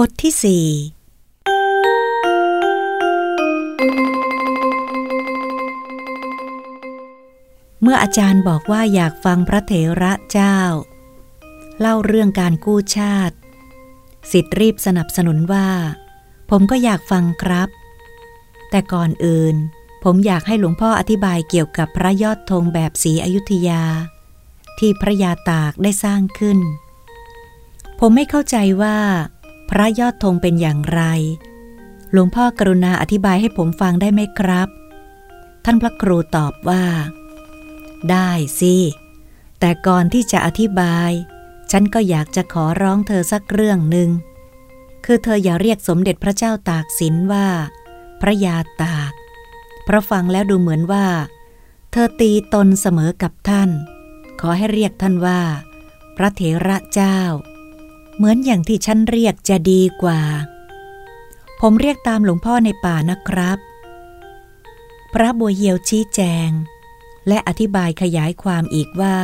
บทที่สี่เมื่ออาจารย์บอกว่าอยากฟังพระเถระเจ้า เล่าเรื่องการกู้ชาติ สิทธิ์รีบสนับสนุนว่า ผมก็อยากฟังครับ แต่ก่อนอื่น ผมอยากให้หลวงพ่ออธิบายเกี่ยวกับพระยอดธงแบบสีอยุธยา ที่พระยาตากได้สร้างขึ้น ผมไม่เข้าใจว่า ระยอดธงเป็นอย่างไร หลวงพ่อกรุณาอธิบายให้ผมฟังได้ไหมครับ ท่านพระครูตอบว่า ได้สิ แต่ก่อนที่จะอธิบาย ฉันก็อยากจะขอร้องเธอสักเรื่องหนึ่ง คือเธออย่าเรียกสมเด็จพระเจ้าตากสินว่า พระยาตาก เพราะฟังแล้วดูเหมือนว่า เธอตีตนเสมอกับท่าน ขอให้เรียกท่านว่า พระเถระเจ้า เหมือนอย่างที่ฉันเรียกจะดีกว่า ผมเรียกตามหลวงพ่อในป่านะครับ พระบัวเหียวชี้แจง และอธิบายขยายความอีกว่า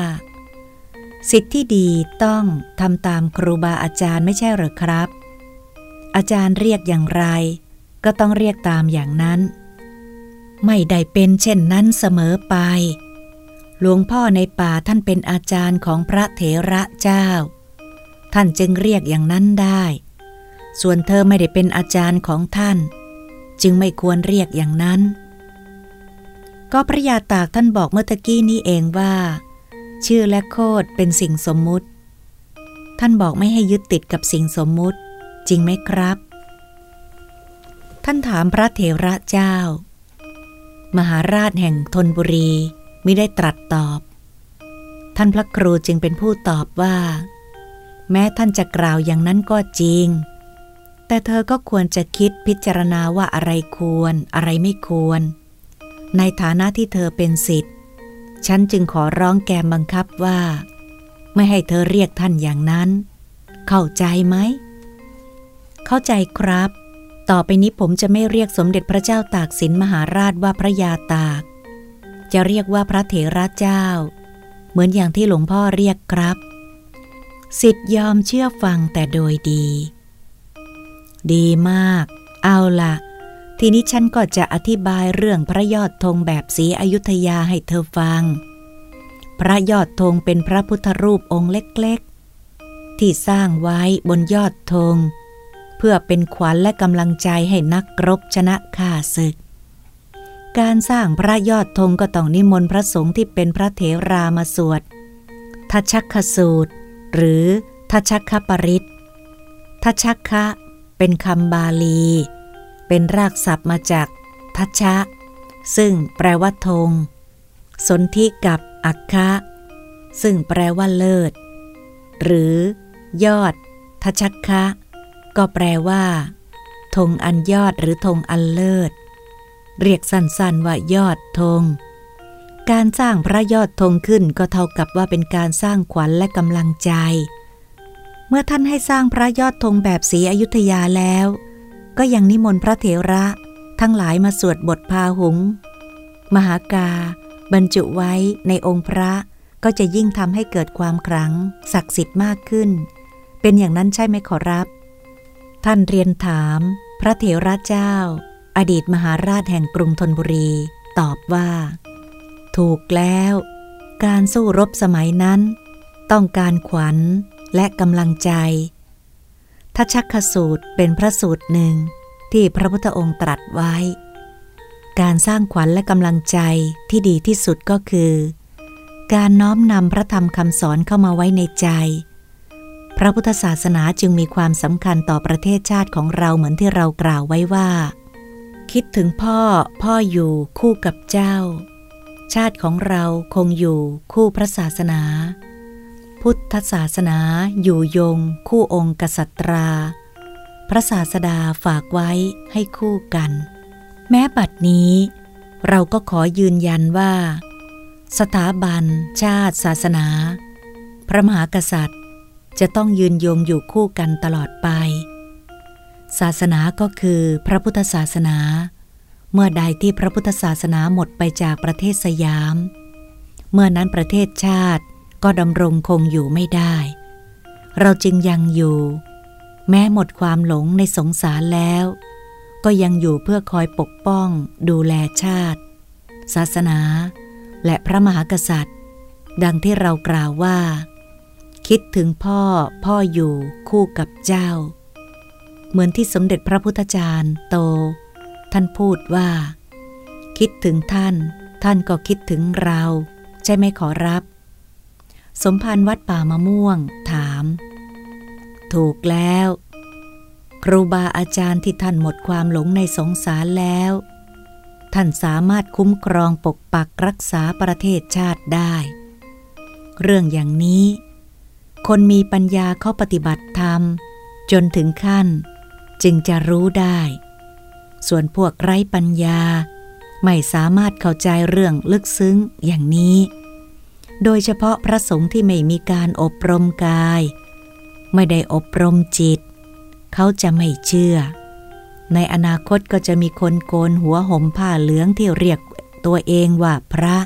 สิทธิ์ที่ดีต้องทำตามครูบาอาจารย์ไม่ใช่หรือครับ อาจารย์เรียกอย่างไร ก็ต้องเรียกตามอย่างนั้น ไม่ได้เป็นเช่นนั้นเสมอไป หลวงพ่อในป่าท่านเป็นอาจารย์ของพระเถระเจ้า ท่านจึงเรียกอย่างนั้นได้ ส่วนเธอไม่ได้เป็นอาจารย์ของท่าน จึงไม่ควรเรียกอย่างนั้น ก็พระยาตากท่านบอกเมื่อตะกี้นี้เองว่า ชื่อและโคดเป็นสิ่งสมมุติ ท่านบอกไม่ให้ยึดติดกับสิ่งสมมุติ จริงไหมครับ ท่านถามพระเถระเจ้า มหาราชแห่งธนบุรีไม่ได้ตรัสตอบ ท่านพระครูจึงเป็นผู้ตอบว่า แม้ท่านจะกล่าวอย่างนั้นก็จริง แต่เธอก็ควรจะคิดพิจารณาว่าอะไรควรอะไรไม่ควร ในฐานะที่เธอเป็นสิทธิ์ ฉันจึงขอร้องแกบังคับว่า ไม่ให้เธอเรียกท่านอย่างนั้น เข้าใจไหม เข้าใจครับ ต่อไปนี้ผมจะไม่เรียกสมเด็จพระเจ้าตากสินมหาราชว่าพระยาตาก จะเรียกว่าพระเถระเจ้า เหมือนอย่างที่หลวงพ่อเรียกครับ สิทธิ์ยอมเชื่อฟังแต่โดยดี ดีมาก เอาละ่ะทีนี้ฉันก็จะอธิบายเรื่องพระยอดธงแบบสีอยุธยาให้เธอฟัง พระยอดธงเป็นพระพุทธรูปองค์เล็กๆ ที่สร้างไว้บนยอดธง เพื่อเป็นขวัญและกำลังใจให้นักรบชนะข้าศึก การสร้างพระยอดธงก็ต้องนิมนต์พระสงฆ์ที่เป็นพระเถรามาสวดทัชักสูตร หรือทัชักขปริตทัชักคะเป็นคำบาลี เป็นรากศัพท์มาจากทัชชะซึ่งแปลว่าธงสนธิกับอัคคะ ซึ่งแปลว่าเลิศ หรือยอดทัชคะ ก็แปลว่าธงอันยอดหรือธงอันเลิศ เรียกสั้นๆว่ายอดธง การสร้างพระยอดธงขึ้นก็เท่ากับว่าเป็นการสร้างขวัญและกำลังใจ เมื่อท่านให้สร้างพระยอดธงแบบสีอยุธยาแล้ว ก็ยังนิมนต์พระเถระ ทั้งหลายมาสวดบทพาหุง มหากา บรรจุไว้ในองค์พระก็จะยิ่งทำให้เกิดความครั้ง ศักดิ์สิทธิ์มากขึ้น เป็นอย่างนั้นใช่ไหมขอรับ ท่านเรียนถาม พระเถระเจ้า อดีตมหาราชแห่งกรุงธนบุรี ตอบว่า ถูกแล้ว การสู้รบสมัยนั้น ต้องการขวัญและกำลังใจทัชักขสูตรเป็นพระสูตรหนึ่งที่พระพุทธองค์ตรัสไว้ การสร้างขวัญและกำลังใจที่ดีที่สุดก็คือ การน้อมนำพระธรรมคำสอนเข้ามาไว้ในใจ พระพุทธศาสนาจึงมีความสำคัญต่อประเทศชาติของเราเหมือนที่เรากล่าวไว้ว่า คิดถึงพ่อพ่ออยู่คู่กับเจ้า ชาติของเราคงอยู่คู่พระศาสนา พุทธศาสนาอยู่ยงคู่องค์กษัตรา พระศาสดาฝากไว้ให้คู่กัน แม้บัดนี้ เราก็ขอยืนยันว่า สถาบัน ชาติศาสนา พระมหากษัตริย์จะต้องยืนยงอยู่คู่กันตลอดไป ศาสนาก็คือพระพุทธศาสนา เมื่อใดที่พระพุทธศาสนาหมดไปจากประเทศสยาม เมื่อนั้นประเทศชาติก็ดำรงคงอยู่ไม่ได้ เราจึงยังอยู่ แม้หมดความหลงในสงสารแล้ว ก็ยังอยู่เพื่อคอยปกป้อง ดูแลชาติ ศาสนา และพระมหากษัตริย์ ดังที่เรากล่าวว่า คิดถึงพ่อพ่ออยู่คู่กับเจ้า เหมือนที่สมเด็จพระพุทธจารย์โต ท่านพูดว่า คิดถึงท่าน ท่านก็คิดถึงเรา ใช่ไหมขอรับ สมภารวัดป่ามะม่วง ถาม ถูกแล้ว ครูบาอาจารย์ที่ท่านหมดความหลงในสงสารแล้ว ท่านสามารถคุ้มครองปกปักรักษาประเทศชาติได้ เรื่องอย่างนี้ คนมีปัญญาเข้าปฏิบัติธรรม จนถึงขั้น จึงจะรู้ได้ ส่วนพวกไร้ปัญญา ไม่สามารถเข้าใจเรื่องลึกซึ้งอย่างนี้ โดยเฉพาะพระสงฆ์ที่ไม่มีการอบรมกาย ไม่ได้อบรมจิต เขาจะไม่เชื่อ ในอนาคตก็จะมีคนโกนหัวห่มผ้าเหลืองที่เรียกตัวเองว่าพระ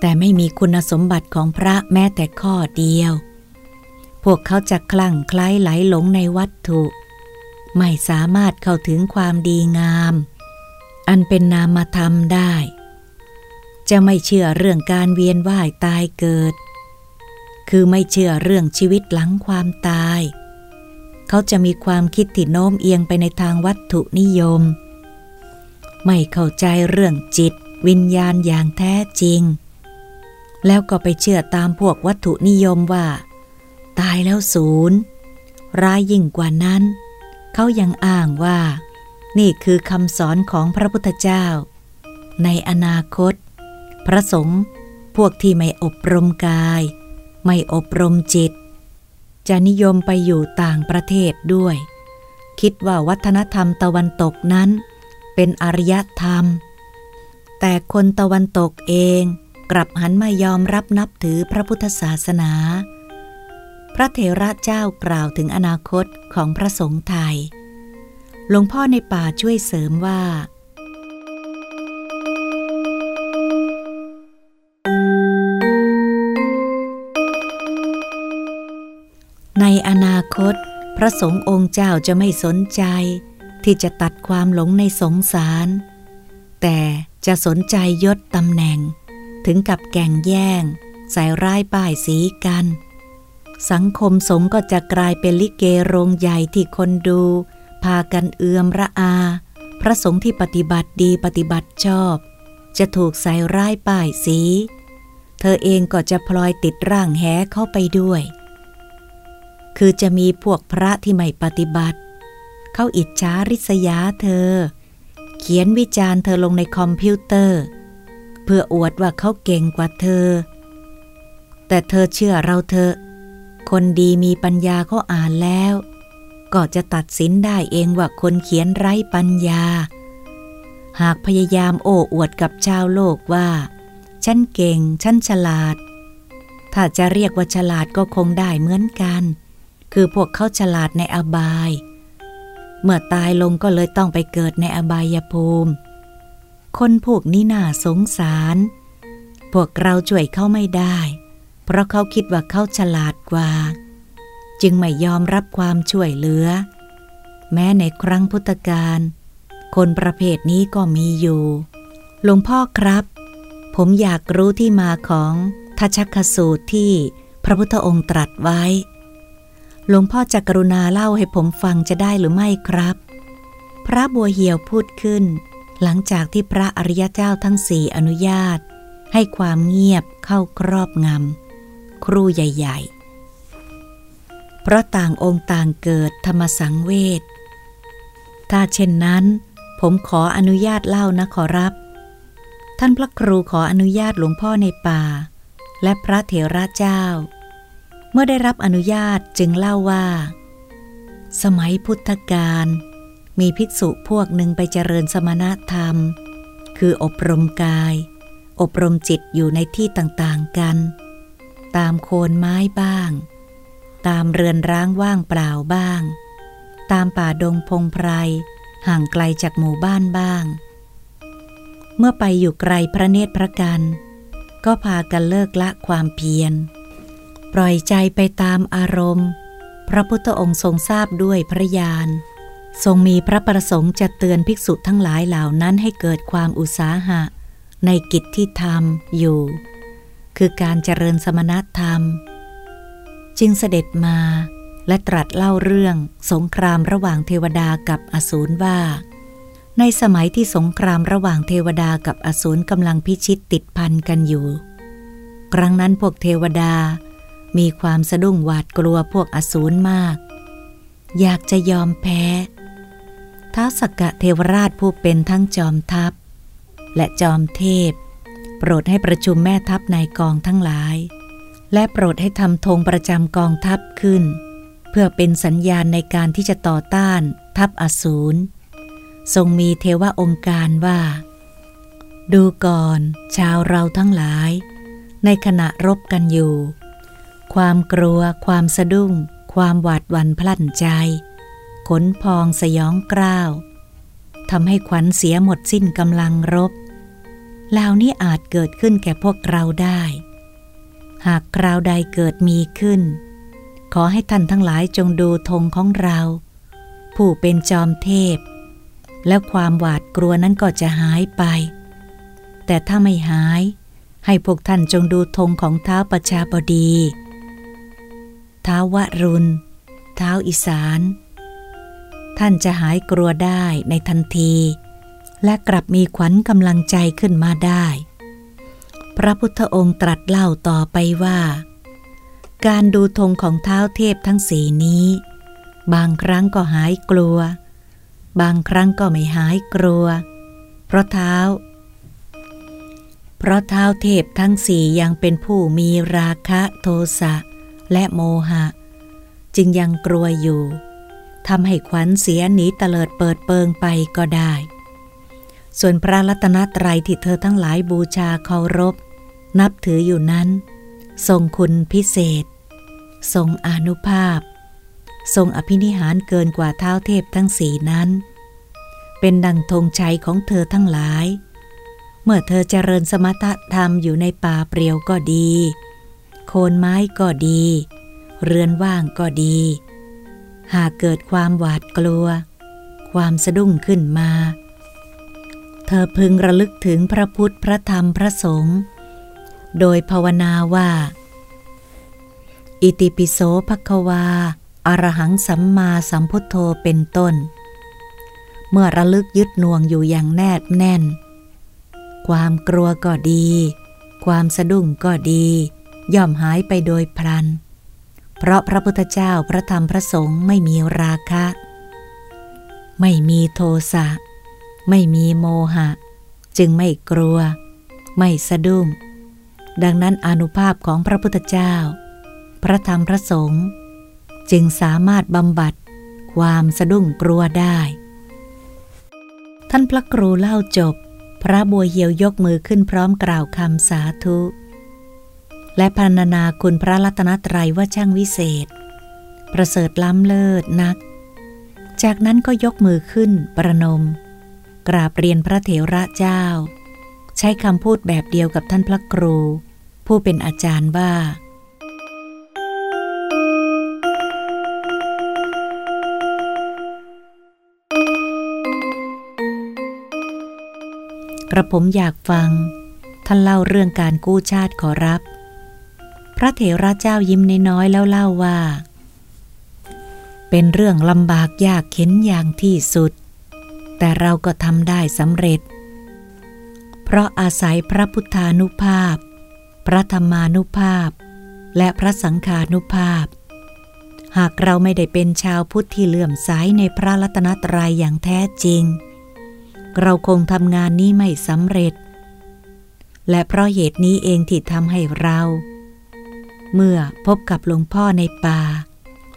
แต่ไม่มีคุณสมบัติของพระแม้แต่ข้อเดียว พวกเขาจะคลั่งคล้ายไหลหลงในวัตถุ ไม่สามารถเข้าถึงความดีงาม อันเป็นนามธรรมได้ จะไม่เชื่อเรื่องการเวียนว่ายตายเกิด คือไม่เชื่อเรื่องชีวิตหลังความตาย เขาจะมีความคิดที่โน้มเอียงไปในทางวัตถุนิยม ไม่เข้าใจเรื่องจิต วิญญาณอย่างแท้จริง แล้วก็ไปเชื่อตามพวกวัตถุนิยมว่า ตายแล้วศูนย์ร้ายยิ่งกว่านั้น เขายังอ้างว่า นี่คือคำสอนของพระพุทธเจ้า ในอนาคต พระสงฆ์พวกที่ไม่อบรมกาย ไม่อบรมจิต จะนิยมไปอยู่ต่างประเทศด้วย คิดว่าวัฒนธรรมตะวันตกนั้น เป็นอารยธรรม แต่คนตะวันตกเองกลับหันมายอมรับนับถือพระพุทธศาสนา พระเถระเจ้ากล่าวถึงอนาคตของพระสงฆ์ไทย หลวงพ่อในป่าช่วยเสริมว่า ในอนาคต พระสงฆ์องค์เจ้าจะไม่สนใจ ที่จะตัดความหลงในสงสาร แต่จะสนใจยศตำแหน่ง ถึงกับแก่งแย่ง ใส่ร้ายป้ายสีกัน สังคมสงฆ์ก็จะกลายเป็นลิเกโรงใหญ่ที่คนดู พากันเอือมระอา พระสงฆ์ที่ปฏิบัติดีปฏิบัติชอบ จะถูกใส่ร้ายป้ายสี เธอเองก็จะพลอยติดร่างแหเข้าไปด้วย คือจะมีพวกพระที่ไม่ปฏิบัติ เขาอิจฉาริษยาเธอ เขียนวิจารณ์เธอลงในคอมพิวเตอร์ เพื่ออวดว่าเขาเก่งกว่าเธอ แต่เธอเชื่อเราเถอ คนดีมีปัญญาเขาอ่านแล้ว ก็จะตัดสินได้เองว่าคนเขียนไร้ปัญญา หากพยายามโอ้อวดกับชาวโลกว่า ฉันเก่ง ฉันฉลาด ถ้าจะเรียกว่าฉลาดก็คงได้เหมือนกัน คือพวกเขาฉลาดในอบาย เมื่อตายลงก็เลยต้องไปเกิดในอบายภูมิ คนพวกนี้น่าสงสาร พวกเราช่วยเขาไม่ได้ เพราะเขาคิดว่าเขาฉลาดกว่า จึงไม่ยอมรับความช่วยเหลือ แม้ในครั้งพุทธกาลคนประเภทนี้ก็มีอยู่ หลวงพ่อครับ ผมอยากรู้ที่มาของทัชคสูตรที่พระพุทธองค์ตรัสไว้ หลวงพ่อจะกรุณาเล่าให้ผมฟังจะได้หรือไม่ครับ พระบัวเหี่ยวพูดขึ้น หลังจากที่พระอริยเจ้าทั้งสี่อนุญาต ให้ความเงียบเข้าครอบงำ ครูใหญ่ๆ เพราะต่างองค์ต่างเกิดธรรมสังเวช ถ้าเช่นนั้นผมขออนุญาตเล่านะขอรับ ท่านพระครูขออนุญาตหลวงพ่อในป่า และพระเถระเจ้า เมื่อได้รับอนุญาตจึงเล่าว่า สมัยพุทธกาลมีภิกษุพวกหนึ่งไปเจริญสมณธรรม คืออบรมกาย อบรมจิตอยู่ในที่ต่างๆกัน ตามโคนไม้บ้าง ตามเรือนร้างว่างเปล่าบ้าง ตามป่าดงพงไพรห่างไกลจากหมู่บ้านบ้าง เมื่อไปอยู่ไกลพระเนตรพระกัน ก็พากันเลิกละความเพียร ปล่อยใจไปตามอารมณ์ พระพุทธองค์ทรงทราบด้วยพระญาณทรงมีพระประสงค์จะเตือนภิกษุทั้งหลายเหล่านั้นให้เกิดความอุตสาหะ ในกิจที่ทำอยู่ คือการเจริญสมณธรรม จึงเสด็จมาและตรัสเล่าเรื่องสงครามระหว่างเทวดากับอสูรว่า ในสมัยที่สงครามระหว่างเทวดากับอสูรกำลังพิชิตติดพันกันอยู่ ครั้งนั้นพวกเทวดา มีความสะดุ้งหวาดกลัวพวกอสูรมาก อยากจะยอมแพ้ท้าสกกะเทวราชผู้เป็นทั้งจอมทัพ และจอมเทพ ปรดให้ประชุมแม่ทัพในกองทั้งหลาย และโปรดให้ทำธงประจำกองทัพขึ้น เพื่อเป็นสัญญาณในการที่จะต่อต้านทัพอสูร ทรงมีเทวองค์การว่า ดูก่อน ชาวเราทั้งหลาย ในขณะรบกันอยู่ ความกลัว ความสะดุ้ง ความหวาดหวั่นพลั่นใจ ขนพองสยองกล้าวทำให้ขวัญเสียหมดสิ้นกำลังรบ เหล่านี้อาจเกิดขึ้นแก่พวกเราได้ หากคราวใดเกิดมีขึ้น ขอให้ท่านทั้งหลายจงดูธงของเรา ผู้เป็นจอมเทพ แล้วความหวาดกลัวนั้นก็จะหายไป แต่ถ้าไม่หาย ให้พวกท่านจงดูธงของเท้าประชาบดีเท้าวรุณ เท้าอีสาน ท่านจะหายกลัวได้ในทันที และกลับมีขวัญกำลังใจขึ้นมาได้ พระพุทธองค์ตรัสเล่าต่อไปว่า การดูธงของเท้าเทพทั้งสีนี้ บางครั้งก็หายกลัว บางครั้งก็ไม่หายกลัว เพราะเท้า เพราะเท้าเทพทั้งสี่ยังเป็นผู้มีราคะโทสะและโมหะ จึงยังกลัวอยู่ทำให้ขวัญเสียหนีเตลิดเปิดเปิงไปก็ได้ ส่วนพระรัตนตรัยที่เธอทั้งหลายบูชาเคารพ นับถืออยู่นั้น ทรงคุณพิเศษ ทรงอนุภาพ ทรงอภินิหารเกินกว่าเท้าเทพทั้งสีนั้น เป็นดังธงชัยของเธอทั้งหลาย เมื่อเธอเจริญสมถธรรมอยู่ในป่าเปรียวก็ดี โคนไม้ก็ดี เรือนว่างก็ดี หากเกิดความหวาดกลัว ความสะดุ้งขึ้นมา เธอพึงระลึกถึงพระพุทธพระธรรมพระสงฆ์โดยภาวนาว่า อิติปิโสภควาอรหังสัมมาสัมพุทโธเป็นต้น เมื่อระลึกยึดน่วงอยู่อย่างแนบแน่น ความกลัวก็ดี ความสะดุ้งก็ดี ย่อมหายไปโดยพลัน เพราะพระพุทธเจ้าพระธรรมพระสงฆ์ไม่มีราคะ ไม่มีโทสะ ไม่มีโมหะ จึงไม่กลัว ไม่สะดุ้ง ดังนั้นอนุภาพของพระพุทธเจ้า พระธรรมพระสงฆ์จึงสามารถบำบัดความสะดุ้งกลัวได้ ท่านพระครูเล่าจบ พระบัวเหียวยกมือขึ้นพร้อมกล่าวคำสาธุ และพรรณนาคุณพระรัตนตรัยว่าช่างวิเศษ ประเสริฐล้ำเลิศนัก จากนั้นก็ยกมือขึ้นประนม กราบเรียนพระเถระเจ้า ใช้คำพูดแบบเดียวกับท่านพระครู ผู้เป็นอาจารย์ว่า กระผมอยากฟัง ท่านเล่าเรื่องการกู้ชาติขอรับ พระเถระเจ้ายิ้มน้อยๆแล้วเล่าว่า เป็นเรื่องลำบากยากเข็นอย่างที่สุด แต่เราก็ทำได้สำเร็จ เพราะอาศัยพระพุทธานุภาพ พระธรรมานุภาพ และพระสังขานุภาพ หากเราไม่ได้เป็นชาวพุทธที่เลื่อมใสในพระรัตนตรัยอย่างแท้จริง เราคงทำงานนี้ไม่สำเร็จ และเพราะเหตุนี้เองที่ทำให้เรา เมื่อพบกับหลวงพ่อในป่า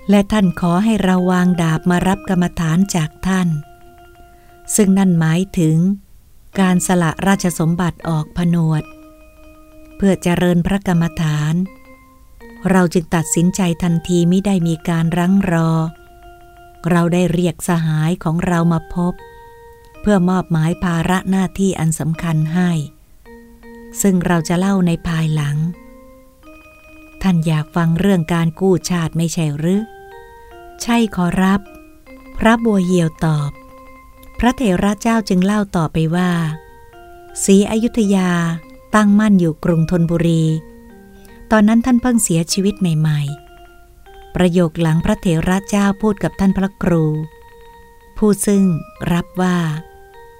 และท่านขอให้เราวางดาบมารับกรรมฐานจากท่าน ซึ่งนั่นหมายถึง การสละราชสมบัติออกผนวด เพื่อเจริญพระกรรมฐาน เราจึงตัดสินใจทันทีไม่ได้มีการรั้งรอ เราได้เรียกสหายของเรามาพบ เพื่อมอบหมายภาระหน้าที่อันสำคัญให้ ซึ่งเราจะเล่าในภายหลัง ท่านอยากฟังเรื่องการกู้ชาติไม่ใช่หรือ ใช่ขอรับ พระบัวเหียวตอบ พระเถระเจ้าจึงเล่าต่อไปว่าศรีอยุธยาตั้งมั่นอยู่กรุงธนบุรี ตอนนั้นท่านเพิ่งเสียชีวิตใหม่ ๆ ประโยคหลังพระเถระเจ้าพูดกับท่านพระครู ผู้ซึ่งรับว่า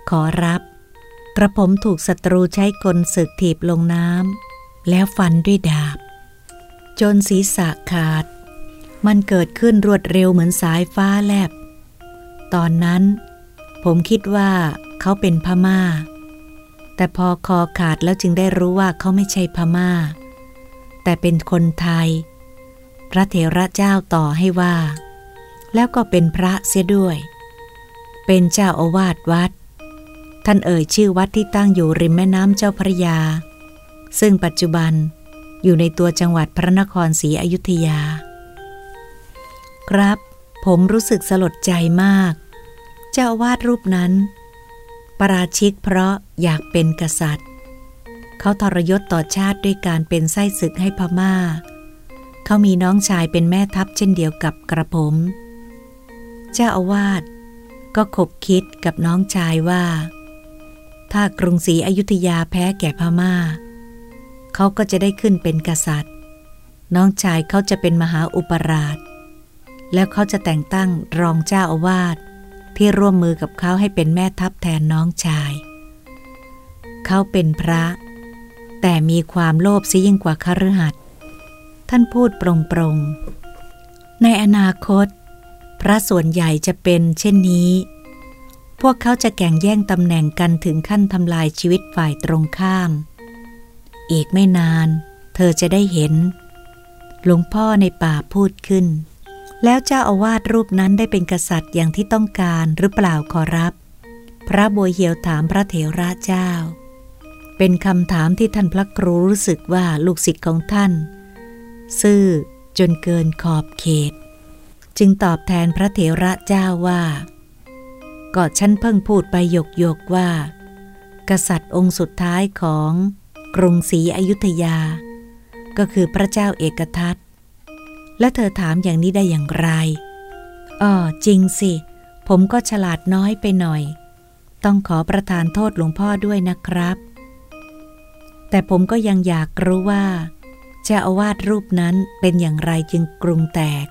ขอรับ กระผมถูกศัตรูใช้กลศึกถีบลงน้ำแล้วฟันด้วยดาบ จนศีรษะขาด มันเกิดขึ้นรวดเร็วเหมือนสายฟ้าแลบ ตอนนั้น ผมคิดว่าเขาเป็นพมา่า แต่พอคอขาดแล้วจึงได้รู้ว่าเขาไม่ใช่พมา่า แต่เป็นคนไทย พระเถระเจ้าต่อให้ว่า แล้วก็เป็นพระเสียด้วย เป็นเจ้าอาวาสวัด ท่านเอ่ยชื่อวัดที่ตั้งอยู่ริมแม่น้ำเจ้าพระยา ซึ่งปัจจุบันอยู่ในตัวจังหวัดพระนครศรีอยุธยา ครับ ผมรู้สึกสลดใจมาก เจ้าอาวาสรูปนั้น ปราชิกเพราะอยากเป็นกษัตริย์ เขาทรยศต่อชาติด้วยการเป็นไส้ศึกให้พมา่า เขามีน้องชายเป็นแม่ทัพเช่นเดียวกับกระผม เจ้าอาวาสก็ขบคิดกับน้องชายว่า ถ้ากรุงศรีอยุธยาแพ้แก่พมา่า เขาก็จะได้ขึ้นเป็นกษัตริย์ น้องชายเขาจะเป็นมหาอุปราช แล้วเขาจะแต่งตั้งรองเจ้าอาวาส ที่ร่วมมือกับเขาให้เป็นแม่ทัพแทนน้องชาย เขาเป็นพระ แต่มีความโลภซิยิ่งกว่าคฤหัสถ์ท่านพูดปรงๆในอนาคต พระส่วนใหญ่จะเป็นเช่นนี้ พวกเขาจะแข่งแย่งตำแหน่งกันถึงขั้นทำลายชีวิตฝ่ายตรงข้าม อีกไม่นาน เธอจะได้เห็น หลวงพ่อในป่าพูดขึ้น แล้วเจ้าอาวาสรูปนั้นได้เป็นกษัตริย์อย่างที่ต้องการหรือเปล่าขอรับ พระบัวเหียวถามพระเถระเจ้า เป็นคำถามที่ท่านพระครูรู้สึกว่าลูกศิษย์ของท่าน ซื่อจนเกินขอบเขต จึงตอบแทนพระเถระเจ้าว่าก็ฉันเพิ่งพูดไปหยกหยกว่า กษัตริย์องค์สุดท้ายของกรุงศรีอยุธยา ก็คือพระเจ้าเอกทัต และเธอถามอย่างนี้ได้อย่างไรอ๋อจริงสิ ผมก็ฉลาดน้อยไปหน่อย ต้องขอประทานโทษหลวงพ่อด้วยนะครับ แต่ผมก็ยังอยากรู้ว่าเจ้าอาวาสรูปนั้นเป็นอย่างไรจึงกรุงแตก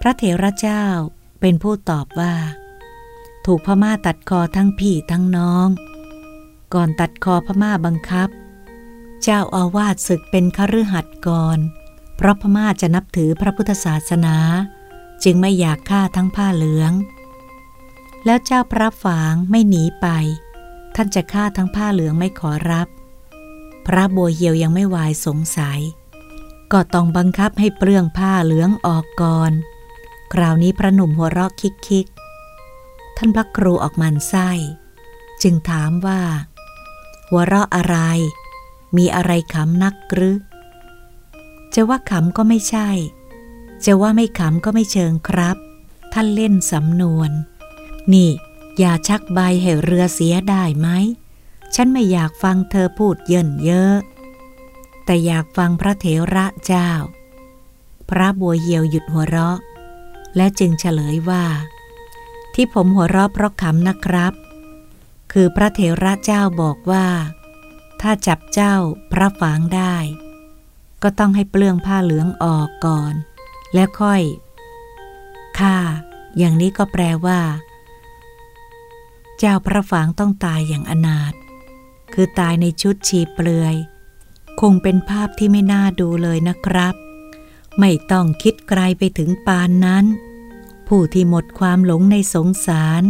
พระเถระเจ้าเป็นผู้ตอบว่า ถูกพม่าตัดคอทั้งพี่ทั้งน้อง ก่อนตัดคอพม่าบังคับ เจ้าอาวาสศึกเป็นคฤหัสถ์ก่อน เพราะพม่าจะนับถือพระพุทธศาสนา จึงไม่อยากฆ่าทั้งผ้าเหลือง แล้วเจ้าพระฝางไม่หนีไป ท่านจะฆ่าทั้งผ้าเหลืองไม่ขอรับ พระบัวเหียวยังไม่วายสงสัย ก็ต้องบังคับให้เปลืองผ้าเหลืองออกก่อน คราวนี้พระหนุ่มหัวเราะคิกคิกท่านพระครูออกมันไส้ จึงถามว่า หัวเราะอะไร มีอะไรขำนักหรือ จะว่าขำก็ไม่ใช่ จะว่าไม่ขำก็ไม่เชิงครับ ท่านเล่นสำนวน นี่ อย่าชักใบให้เรือเสียได้ไหม ฉันไม่อยากฟังเธอพูดเยินเยอะ แต่อยากฟังพระเถระเจ้า พระบัวเยียวหยุดหัวเราะ และจึงเฉลยว่า ที่ผมหัวเราะเพราะขำนะครับ คือพระเถระเจ้าบอกว่า ถ้าจับเจ้าพระฝางได้ ก็ต้องให้เปลืองผ้าเหลืองออกก่อน แล้วค่อยฆ่า อย่างนี้ก็แปลว่า เจ้าพระฝางต้องตายอย่างอนาถคือตายในชุดชีเปลือย คงเป็นภาพที่ไม่น่าดูเลยนะครับ ไม่ต้องคิดไกลไปถึงปานนั้น ผู้ที่หมดความหลงในสงสาร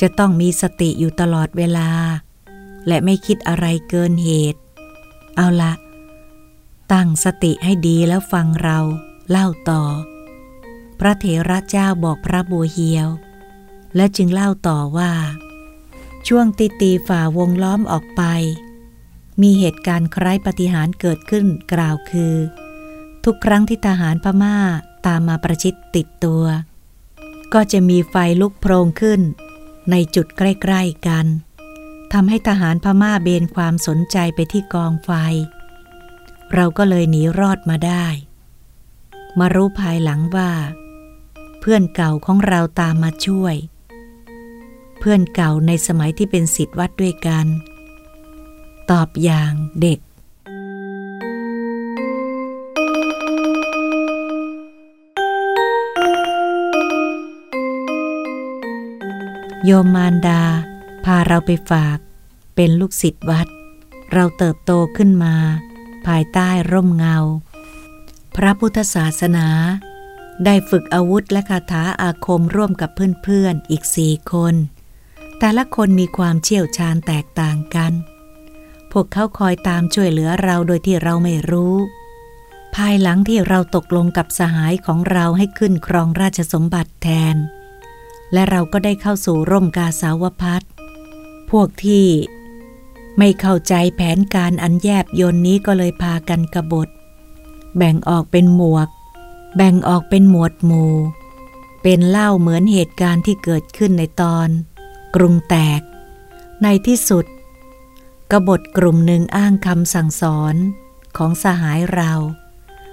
จะต้องมีสติอยู่ตลอดเวลา และไม่คิดอะไรเกินเหตุ เอาละ ตั้งสติให้ดีแล้วฟังเราเล่าต่อ พระเถระเจ้าบอกพระบัวเฮียว และจึงเล่าต่อว่า ช่วงตีตีฝ่าวงล้อมออกไป มีเหตุการณ์คล้ายปฏิหารเกิดขึ้นกล่าวคือ ทุกครั้งที่ทหารพม่าตามมาประชิดติดตัว ก็จะมีไฟลุกโพรงขึ้น ในจุดใกล้ ๆกันทำให้ทหารพม่าเบนความสนใจไปที่กองไฟ เราก็เลยหนีรอดมาได้ มารู้ภายหลังว่า เพื่อนเก่าของเราตามมาช่วย เพื่อนเก่าในสมัยที่เป็นศิษย์วัดด้วยกัน ตอบอย่างเด็ก โยมมารดา พาเราไปฝากเป็นลูกศิษย์วัด เราเติบโตขึ้นมา ภายใต้ร่มเงา พระพุทธศาสนา ได้ฝึกอาวุธและคาถาอาคมร่วมกับเพื่อนๆอีกสี่คน แต่ละคนมีความเชี่ยวชาญแตกต่างกัน พวกเขาคอยตามช่วยเหลือเราโดยที่เราไม่รู้ ภายหลังที่เราตกลงกับสหายของเราให้ขึ้นครองราชสมบัติแทน และเราก็ได้เข้าสู่ร่มกาสาวพัดพวกที่ ไม่เข้าใจแผนการอันแยบยนนี้ก็เลยพากันกรบฏ แบ่งออกเป็นหมวก แบ่งออกเป็นหมวดหมู่ เป็นเล่าเหมือนเหตุการณ์ที่เกิดขึ้นในตอน กรุงแตก ในที่สุด กบฏกลุ่มหนึ่งอ้างคำสั่งสอนของสหายเรา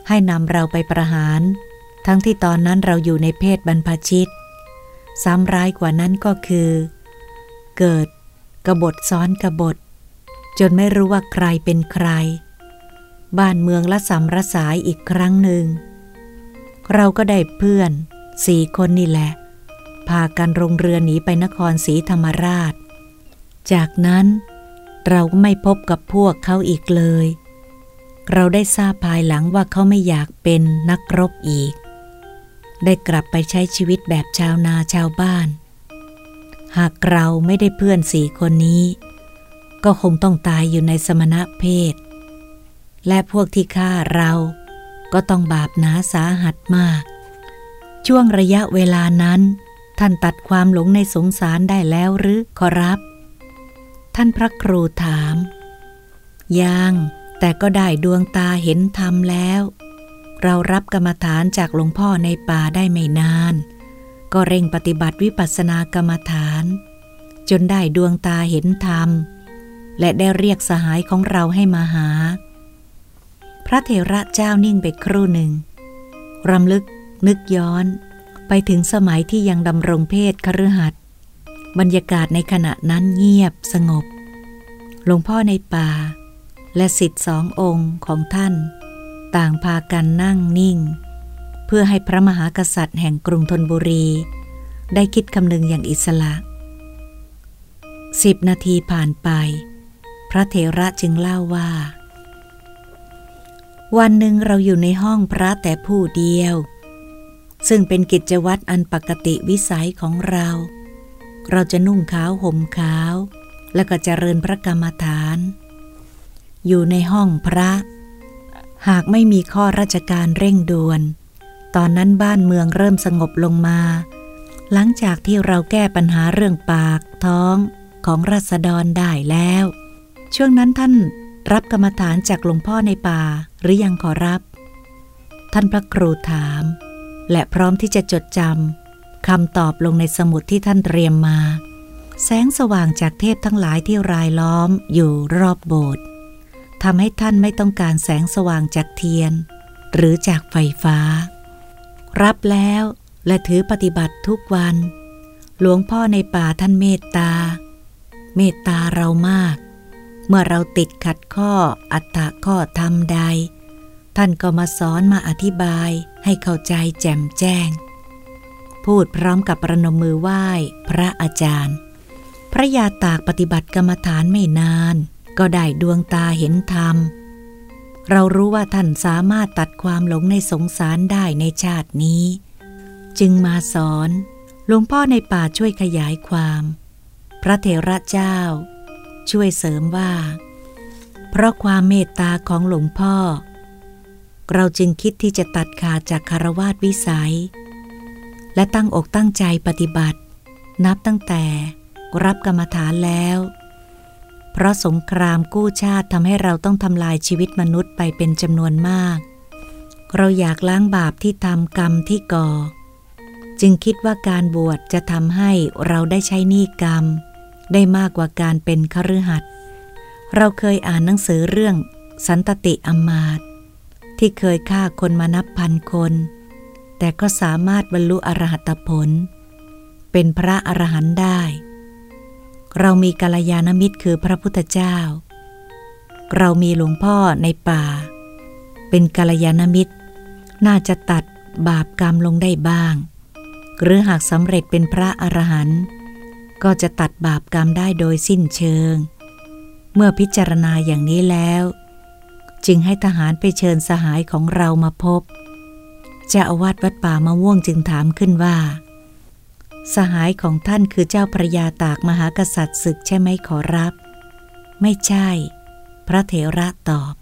ให้นำเราไปประหาร ทั้งที่ตอนนั้นเราอยู่ในเพศบรรพชิต ซ้ำร้ายกว่านั้นก็คือ เกิดกบฏซ้อนกบฏ จนไม่รู้ว่าใครเป็นใคร บ้านเมืองละสำระสายอีกครั้งหนึ่ง เราก็ได้เพื่อนสี่คนนี่แหละ พากันลงเรือหนีไปนครศรีธรรมราช จากนั้นเราก็ไม่พบกับพวกเขาอีกเลย เราได้ทราบภายหลังว่าเขาไม่อยากเป็นนักรบอีก ได้กลับไปใช้ชีวิตแบบชาวนาชาวบ้าน หากเราไม่ได้เพื่อนสี่คนนี้ ก็คงต้องตายอยู่ในสมณะเพศ และพวกที่ฆ่าเราก็ต้องบาปหนาสาหัสมาก ช่วงระยะเวลานั้น ท่านตัดความหลงในสงสารได้แล้วหรือขอรับ ท่านพระครูถาม ยังแต่ก็ได้ดวงตาเห็นธรรมแล้ว เรารับกรรมฐานจากหลวงพ่อในป่าได้ไม่นาน ก็เร่งปฏิบัติวิปัสสนากรรมฐาน จนได้ดวงตาเห็นธรรม และได้เรียกสหายของเราให้มาหา พระเถระเจ้านิ่งไปครู่หนึ่ง รำลึกนึกย้อน ไปถึงสมัยที่ยังดำรงเพศคฤหัสถ์บรรยากาศในขณะนั้นเงียบสงบ หลวงพ่อในป่า และสิทธิสององค์ของท่าน ต่างพากันนั่งนิ่ง เพื่อให้พระมหากษัตริย์แห่งกรุงธนบุรี ได้คิดคำนึงอย่างอิสระสิบนาทีผ่านไป พระเถระจึงเล่าว่า วันหนึ่งเราอยู่ในห้องพระแต่ผู้เดียว ซึ่งเป็นกิจวัตรอันปกติวิสัยของเรา เราจะนุ่งขาวห่มขาว แล้วก็จเจริญพระกรรมฐาน อยู่ในห้องพระ หากไม่มีข้อราชการเร่งด่วน ตอนนั้นบ้านเมืองเริ่มสงบลงมา หลังจากที่เราแก้ปัญหาเรื่องปากท้องของรัษฎรได้แล้ว ช่วงนั้นท่านรับกรรมฐานจากหลวงพ่อในป่าหรือยังขอรับ ท่านพระครูถาม และพร้อมที่จะจดจำคำตอบลงในสมุดที่ท่านเตรียมมา แสงสว่างจากเทพทั้งหลายที่รายล้อมอยู่รอบโบสถ์ทำให้ท่านไม่ต้องการแสงสว่างจากเทียน หรือจากไฟฟ้า รับแล้วและถือปฏิบัติทุกวัน หลวงพ่อในป่าท่านเมตตา เมตตาเรามาก เมื่อเราติดขัดข้ออัตตะข้อธรรมใด ท่านก็มาสอนมาอธิบายให้เข้าใจแจ่มแจ้ง พูดพร้อมกับประนมมือไหว้พระอาจารย์ พระยาตากปฏิบัติกรรมฐานไม่นาน ก็ได้ดวงตาเห็นธรรม เรารู้ว่าท่านสามารถตัดความหลงในสงสารได้ในชาตินี้ จึงมาสอนหลวงพ่อในป่าช่วยขยายความ พระเถระเจ้า ช่วยเสริมว่า เพราะความเมตตาของหลวงพ่อ เราจึงคิดที่จะตัดขาดจากคารวาสวิสัย และตั้งอกตั้งใจปฏิบัติ นับตั้งแต่รับกรรมฐานแล้ว เพราะสงครามกู้ชาติทำให้เราต้องทำลายชีวิตมนุษย์ไปเป็นจำนวนมาก เราอยากล้างบาปที่ทำกรรมที่ก่อ จึงคิดว่าการบวชจะทำให้เราได้ใช้นี่กรรม ได้มากกว่าการเป็นคฤหัสถ์เราเคยอ่านหนังสือเรื่องสันตติอมาตที่เคยฆ่าคนมานับพันคน แต่ก็สามารถบรรลุอรหัตผล เป็นพระอรหันต์ได้ เรามีกัลยาณมิตรคือพระพุทธเจ้า เรามีหลวงพ่อในป่า เป็นกัลยาณมิตร น่าจะตัดบาปกรรมลงได้บ้าง หรือหากสำเร็จเป็นพระอรหันต์ ก็จะตัดบาปกรรมได้โดยสิ้นเชิง เมื่อพิจารณาอย่างนี้แล้ว จึงให้ทหารไปเชิญสหายของเรามาพบเจ้าอาวาสวัดป่ามะม่วงจึงถามขึ้นว่า สหายของท่านคือเจ้าพระยาตากมหากษัตริย์ศึกใช่ไหมขอรับ ไม่ใช่ พระเถระตอบ